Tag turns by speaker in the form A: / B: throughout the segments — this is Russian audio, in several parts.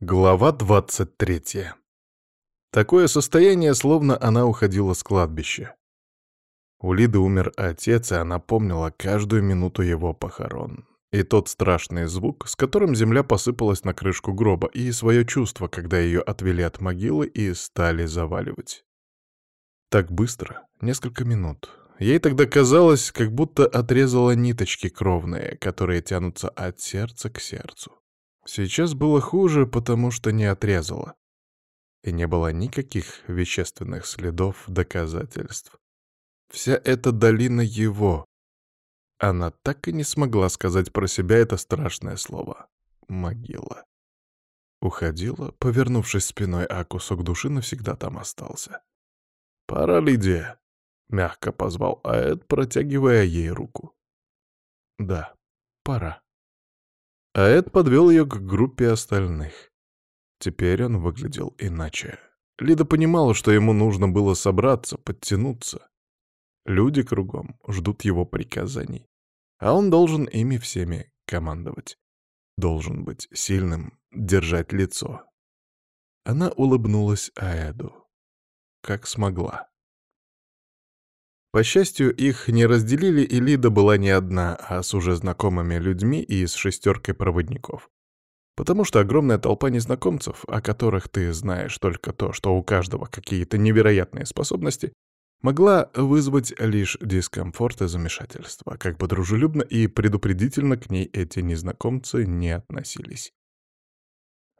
A: Глава 23. Такое состояние, словно она уходила с кладбища. У Лиды умер отец, и она помнила каждую минуту его похорон. И тот страшный звук, с которым земля посыпалась на крышку гроба, и свое чувство, когда ее отвели от могилы и стали заваливать. Так быстро, несколько минут. Ей тогда казалось, как будто отрезала ниточки кровные, которые тянутся от сердца к сердцу. Сейчас было хуже, потому что не отрезала. И не было никаких вещественных следов, доказательств. Вся эта долина его. Она так и не смогла сказать про себя это страшное слово. Могила. Уходила, повернувшись спиной, а кусок души навсегда там остался. «Пора, Лидия!» — мягко позвал Аэд, протягивая ей руку. «Да, пора». А Эд подвел ее к группе остальных. Теперь он выглядел иначе. Лида понимала, что ему нужно было собраться, подтянуться. Люди кругом ждут его приказаний, а он должен ими всеми командовать. Должен быть сильным, держать лицо. Она улыбнулась Аэду, как смогла. По счастью, их не разделили, и Лида была не одна, а с уже знакомыми людьми и с шестеркой проводников. Потому что огромная толпа незнакомцев, о которых ты знаешь только то, что у каждого какие-то невероятные способности, могла вызвать лишь дискомфорт и замешательство, как бы дружелюбно и предупредительно к ней эти незнакомцы не относились.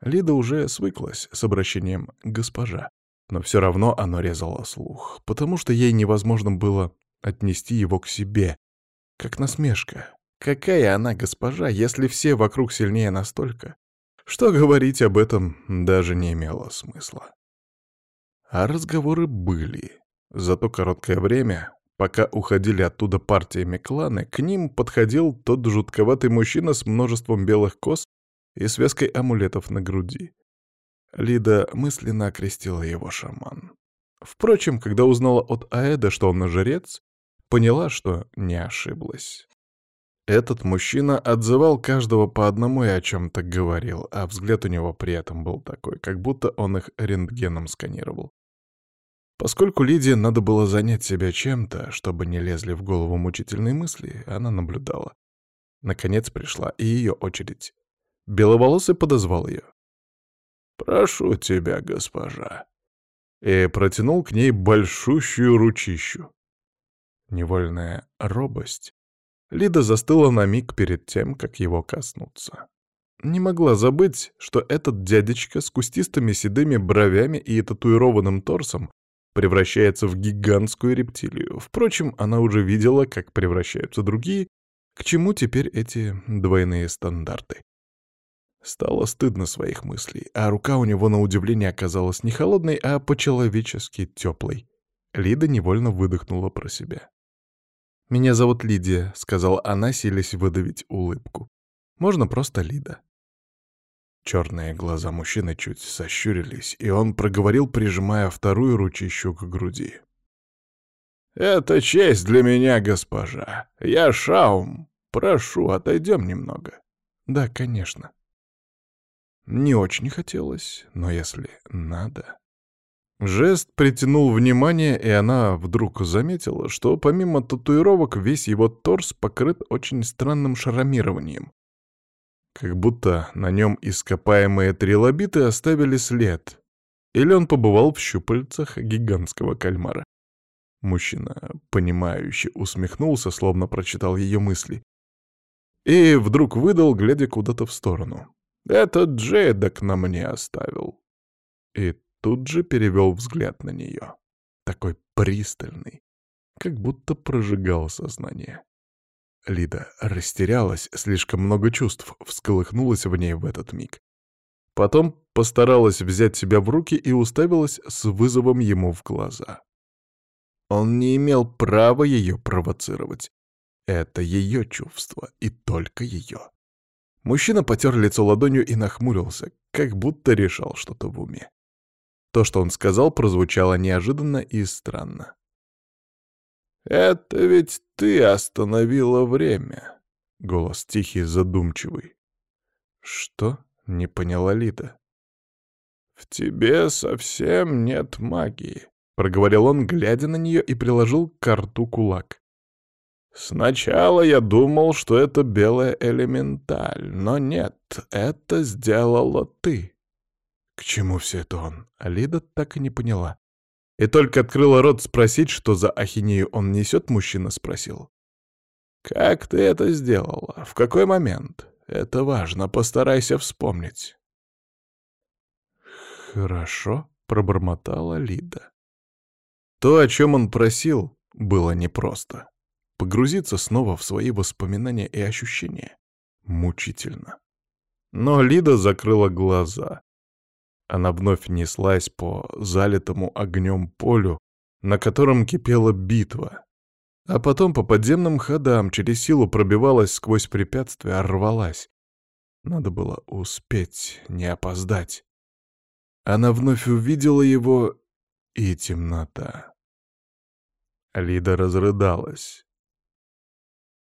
A: Лида уже свыклась с обращением «госпожа», но все равно оно резало слух, потому что ей невозможно было отнести его к себе, как насмешка. Какая она госпожа, если все вокруг сильнее настолько? Что говорить об этом даже не имело смысла. А разговоры были. За то короткое время, пока уходили оттуда партиями кланы, к ним подходил тот жутковатый мужчина с множеством белых кос и связкой амулетов на груди. Лида мысленно окрестила его шаман. Впрочем, когда узнала от Аэда, что он жрец, поняла, что не ошиблась. Этот мужчина отзывал каждого по одному и о чем-то говорил, а взгляд у него при этом был такой, как будто он их рентгеном сканировал. Поскольку Лидии надо было занять себя чем-то, чтобы не лезли в голову мучительные мысли, она наблюдала. Наконец пришла и ее очередь. Беловолосый подозвал ее. «Прошу тебя, госпожа». И протянул к ней большущую ручищу. Невольная робость. Лида застыла на миг перед тем, как его коснуться. Не могла забыть, что этот дядечка с кустистыми седыми бровями и татуированным торсом превращается в гигантскую рептилию. Впрочем, она уже видела, как превращаются другие, к чему теперь эти двойные стандарты. Стало стыдно своих мыслей, а рука у него на удивление оказалась не холодной, а по-человечески теплой. Лида невольно выдохнула про себя. «Меня зовут Лидия», — сказала она, силясь выдавить улыбку. «Можно просто Лида». Черные глаза мужчины чуть сощурились, и он проговорил, прижимая вторую ручищу к груди. «Это честь для меня, госпожа. Я Шаум. Прошу, отойдем немного». «Да, конечно». Не очень хотелось, но если надо... Жест притянул внимание, и она вдруг заметила, что помимо татуировок весь его торс покрыт очень странным шрамированием. Как будто на нем ископаемые трилобиты оставили след. Или он побывал в щупальцах гигантского кальмара. Мужчина, понимающе усмехнулся, словно прочитал ее мысли. И вдруг выдал, глядя куда-то в сторону. Этот Джейдок на мне оставил. И тут же перевел взгляд на нее. Такой пристальный, как будто прожигал сознание. Лида растерялась, слишком много чувств всколыхнулось в ней в этот миг. Потом постаралась взять себя в руки и уставилась с вызовом ему в глаза. Он не имел права ее провоцировать. Это ее чувство, и только ее. Мужчина потер лицо ладонью и нахмурился, как будто решал что-то в уме. То, что он сказал, прозвучало неожиданно и странно. «Это ведь ты остановила время», — голос тихий, задумчивый. «Что?» — не поняла Лида. «В тебе совсем нет магии», — проговорил он, глядя на нее, и приложил к рту кулак. «Сначала я думал, что это белая элементаль, но нет, это сделала ты». К чему все это он? Алида так и не поняла. И только открыла рот спросить, что за ахинею он несет, мужчина спросил. «Как ты это сделала? В какой момент? Это важно, постарайся вспомнить». «Хорошо», — пробормотала Лида. То, о чем он просил, было непросто. Погрузиться снова в свои воспоминания и ощущения мучительно. Но Лида закрыла глаза. Она вновь неслась по залитому огнем полю, на котором кипела битва. А потом по подземным ходам через силу пробивалась сквозь препятствия, рвалась. Надо было успеть, не опоздать. Она вновь увидела его, и темнота. Лида разрыдалась.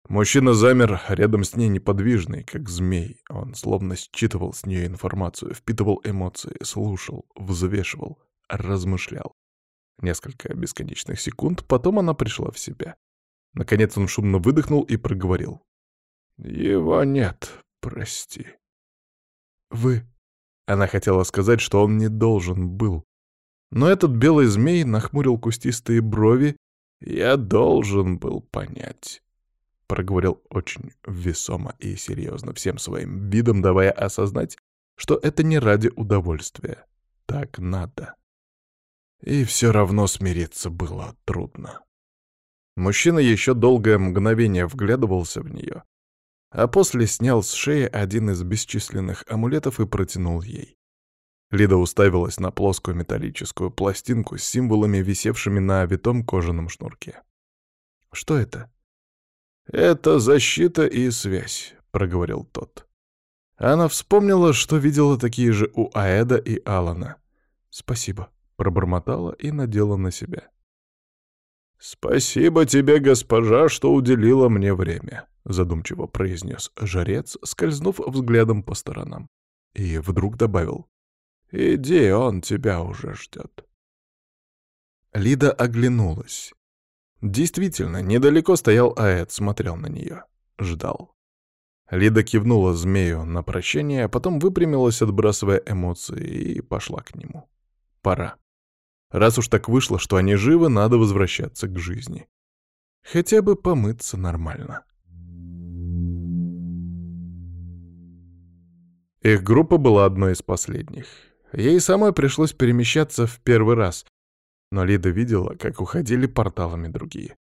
A: Мужчина замер рядом с ней неподвижный, как змей. Он словно считывал с нее информацию, впитывал эмоции, слушал, взвешивал, размышлял. Несколько бесконечных секунд, потом она пришла в себя. Наконец он шумно выдохнул и проговорил. «Его нет, прости». «Вы она хотела сказать, что он не должен был. Но этот белый змей нахмурил кустистые брови. «Я должен был понять», — проговорил очень весомо и серьезно, всем своим видом давая осознать, что это не ради удовольствия. Так надо. И все равно смириться было трудно. Мужчина еще долгое мгновение вглядывался в нее, а после снял с шеи один из бесчисленных амулетов и протянул ей. Лида уставилась на плоскую металлическую пластинку с символами, висевшими на витом кожаном шнурке. «Что это?» «Это защита и связь», — проговорил тот. Она вспомнила, что видела такие же у Аэда и Алана. «Спасибо», — пробормотала и надела на себя. «Спасибо тебе, госпожа, что уделила мне время», — задумчиво произнес жрец, скользнув взглядом по сторонам. И вдруг добавил. «Иди, он тебя уже ждет». Лида оглянулась. Действительно, недалеко стоял Аэт, смотрел на нее. Ждал. Лида кивнула змею на прощание, а потом выпрямилась, отбрасывая эмоции, и пошла к нему. Пора. Раз уж так вышло, что они живы, надо возвращаться к жизни. Хотя бы помыться нормально. Их группа была одной из последних. Ей самой пришлось перемещаться в первый раз, но Лида видела, как уходили порталами другие.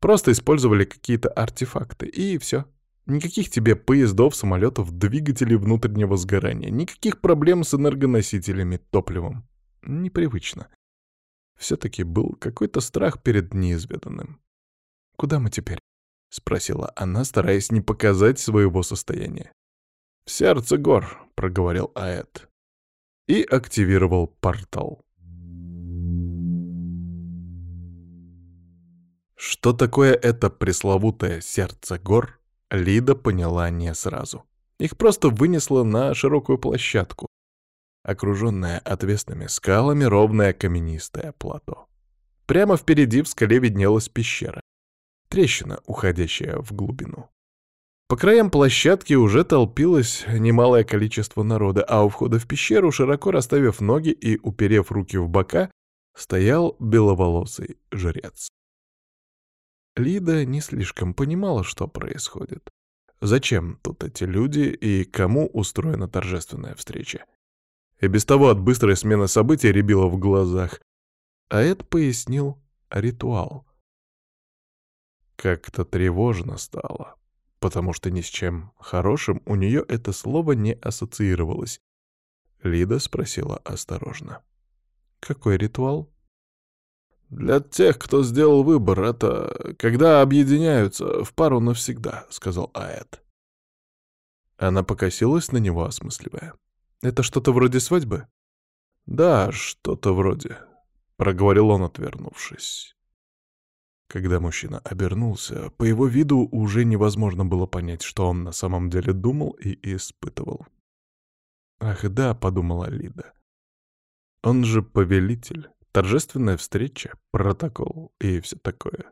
A: Просто использовали какие-то артефакты, и все. Никаких тебе поездов, самолетов, двигателей внутреннего сгорания, никаких проблем с энергоносителями, топливом. Непривычно. Все-таки был какой-то страх перед неизведанным. «Куда мы теперь?» — спросила она, стараясь не показать своего состояния. «В сердце гор», — проговорил Аэт. И активировал портал. Что такое это пресловутое сердце гор, Лида поняла не сразу. Их просто вынесло на широкую площадку, окруженное отвесными скалами ровное каменистое плато. Прямо впереди в скале виднелась пещера, трещина, уходящая в глубину. По краям площадки уже толпилось немалое количество народа, а у входа в пещеру, широко расставив ноги и уперев руки в бока, стоял беловолосый жрец. Лида не слишком понимала, что происходит. Зачем тут эти люди и кому устроена торжественная встреча? И без того от быстрой смены событий рябило в глазах. А Эд пояснил ритуал. Как-то тревожно стало, потому что ни с чем хорошим у нее это слово не ассоциировалось. Лида спросила осторожно. «Какой ритуал?» «Для тех, кто сделал выбор, это когда объединяются в пару навсегда», — сказал Аэт. Она покосилась на него, осмысливая. Это что-то вроде свадьбы? Да, что-то вроде, проговорил он, отвернувшись. Когда мужчина обернулся, по его виду уже невозможно было понять, что он на самом деле думал и испытывал. «Ах да», — подумала Лида. Он же повелитель, торжественная встреча, протокол и все такое.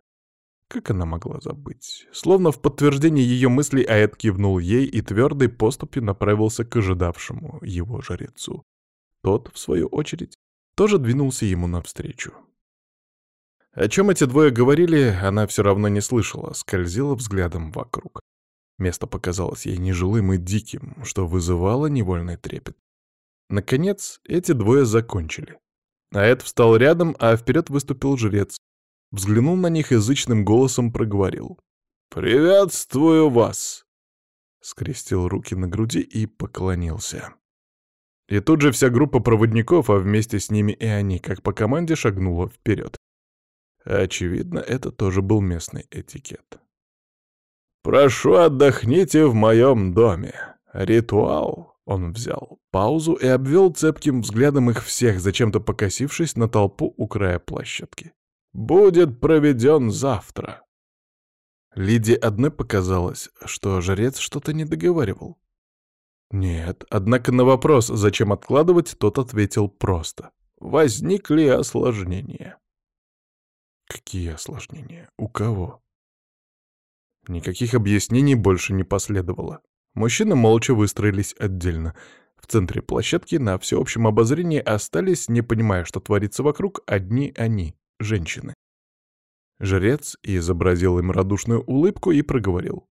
A: Как она могла забыть? Словно в подтверждение ее мыслей Аэт кивнул ей и твердой поступью направился к ожидавшему его жрецу. Тот, в свою очередь, тоже двинулся ему навстречу. О чем эти двое говорили, она все равно не слышала, скользила взглядом вокруг. Место показалось ей нежилым и диким, что вызывало невольный трепет. Наконец, эти двое закончили. Аэт встал рядом, а вперед выступил жрец, взглянул на них язычным голосом проговорил. «Приветствую вас!» Скрестил руки на груди и поклонился. И тут же вся группа проводников, а вместе с ними и они, как по команде, шагнула вперед. Очевидно, это тоже был местный этикет. «Прошу, отдохните в моем доме. Ритуал». Он взял паузу и обвел цепким взглядом их всех, зачем-то покосившись на толпу у края площадки будет проведен завтра. Лиде одной показалось, что жрец что-то не договаривал. Нет, однако на вопрос, зачем откладывать, тот ответил просто. Возникли осложнения. Какие осложнения? У кого? Никаких объяснений больше не последовало. Мужчины молча выстроились отдельно. В центре площадки на всеобщем обозрении остались, не понимая, что творится вокруг, одни они женщины. Жрец изобразил им радушную улыбку и проговорил.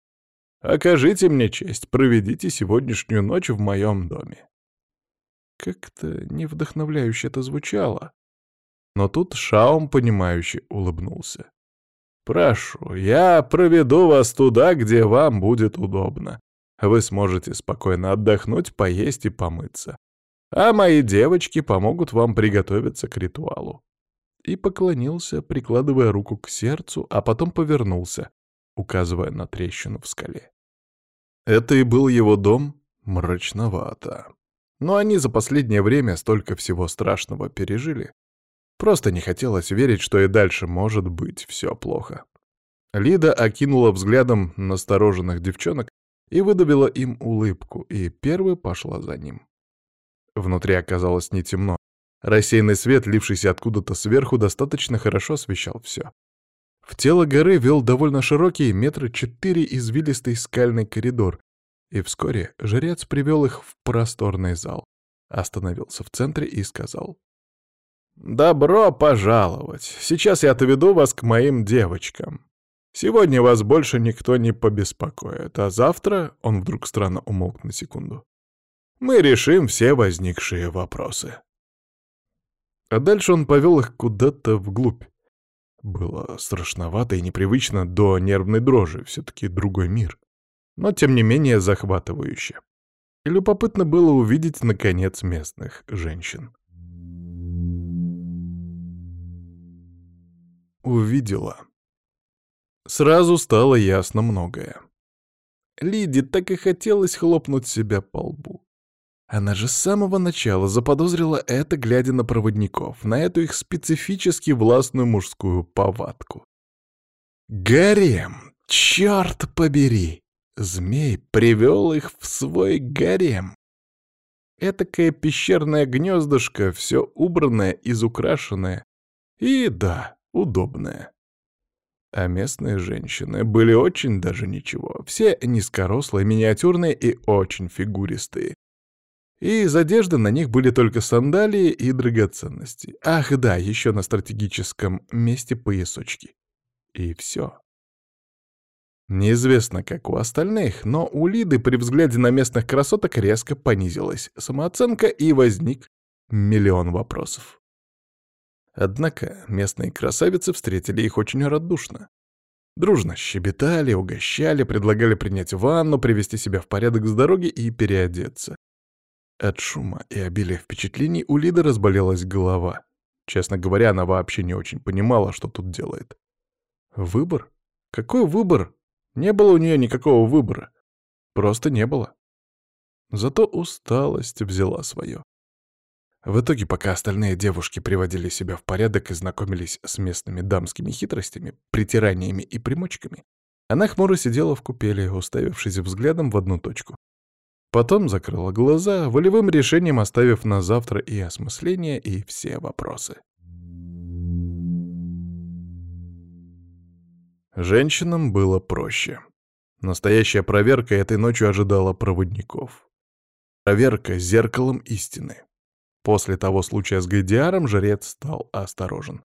A: «Окажите мне честь, проведите сегодняшнюю ночь в моем доме». Как-то невдохновляюще это звучало. Но тут Шаум, понимающе улыбнулся. «Прошу, я проведу вас туда, где вам будет удобно. Вы сможете спокойно отдохнуть, поесть и помыться. А мои девочки помогут вам приготовиться к ритуалу и поклонился, прикладывая руку к сердцу, а потом повернулся, указывая на трещину в скале. Это и был его дом мрачновато. Но они за последнее время столько всего страшного пережили. Просто не хотелось верить, что и дальше может быть все плохо. Лида окинула взглядом настороженных девчонок и выдавила им улыбку, и первой пошла за ним. Внутри оказалось не темно, Рассеянный свет, лившийся откуда-то сверху, достаточно хорошо освещал все. В тело горы вел довольно широкий, метра четыре извилистый скальный коридор, и вскоре жрец привел их в просторный зал, остановился в центре и сказал. «Добро пожаловать! Сейчас я отведу вас к моим девочкам. Сегодня вас больше никто не побеспокоит, а завтра...» — он вдруг странно умолк на секунду. «Мы решим все возникшие вопросы». А дальше он повел их куда-то вглубь. Было страшновато и непривычно до нервной дрожи, все-таки другой мир. Но, тем не менее, захватывающе. И любопытно было увидеть, наконец, местных женщин. Увидела. Сразу стало ясно многое. Лиде так и хотелось хлопнуть себя по лбу. Она же с самого начала заподозрила это, глядя на проводников, на эту их специфически властную мужскую повадку. Гарем! Черт побери! Змей привел их в свой гарем. Этакое пещерное гнездышко, все убранное, изукрашенное и, да, удобное. А местные женщины были очень даже ничего. Все низкорослые, миниатюрные и очень фигуристые и из одежды на них были только сандалии и драгоценности. Ах да, еще на стратегическом месте поясочки. И все. Неизвестно, как у остальных, но у Лиды при взгляде на местных красоток резко понизилась самооценка и возник миллион вопросов. Однако местные красавицы встретили их очень радушно. Дружно щебетали, угощали, предлагали принять ванну, привести себя в порядок с дороги и переодеться. От шума и обилия впечатлений у Лиды разболелась голова. Честно говоря, она вообще не очень понимала, что тут делает. Выбор? Какой выбор? Не было у нее никакого выбора. Просто не было. Зато усталость взяла свое. В итоге, пока остальные девушки приводили себя в порядок и знакомились с местными дамскими хитростями, притираниями и примочками, она хмуро сидела в купели, уставившись взглядом в одну точку. Потом закрыла глаза, волевым решением оставив на завтра и осмысление, и все вопросы. Женщинам было проще. Настоящая проверка этой ночью ожидала проводников. Проверка зеркалом истины. После того случая с Гайдиаром жрец стал осторожен.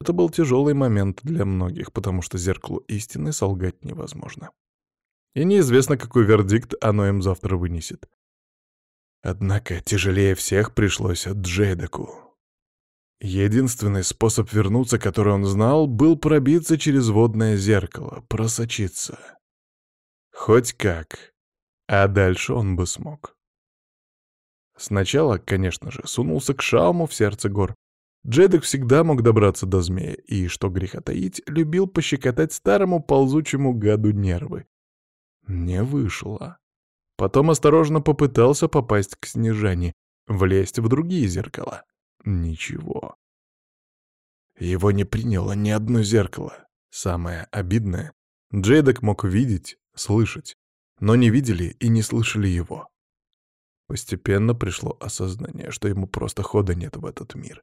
A: Это был тяжелый момент для многих, потому что зеркалу истины солгать невозможно. И неизвестно, какой вердикт оно им завтра вынесет. Однако тяжелее всех пришлось Джейдеку. Единственный способ вернуться, который он знал, был пробиться через водное зеркало, просочиться. Хоть как. А дальше он бы смог. Сначала, конечно же, сунулся к Шауму в сердце гор. Джедек всегда мог добраться до змея, и, что греха таить, любил пощекотать старому ползучему гаду нервы. Не вышло. Потом осторожно попытался попасть к Снежане, влезть в другие зеркала. Ничего. Его не приняло ни одно зеркало. Самое обидное — Джейдок мог видеть, слышать, но не видели и не слышали его. Постепенно пришло осознание, что ему просто хода нет в этот мир.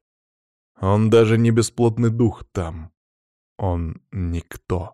A: Он даже не бесплотный дух там. Он никто.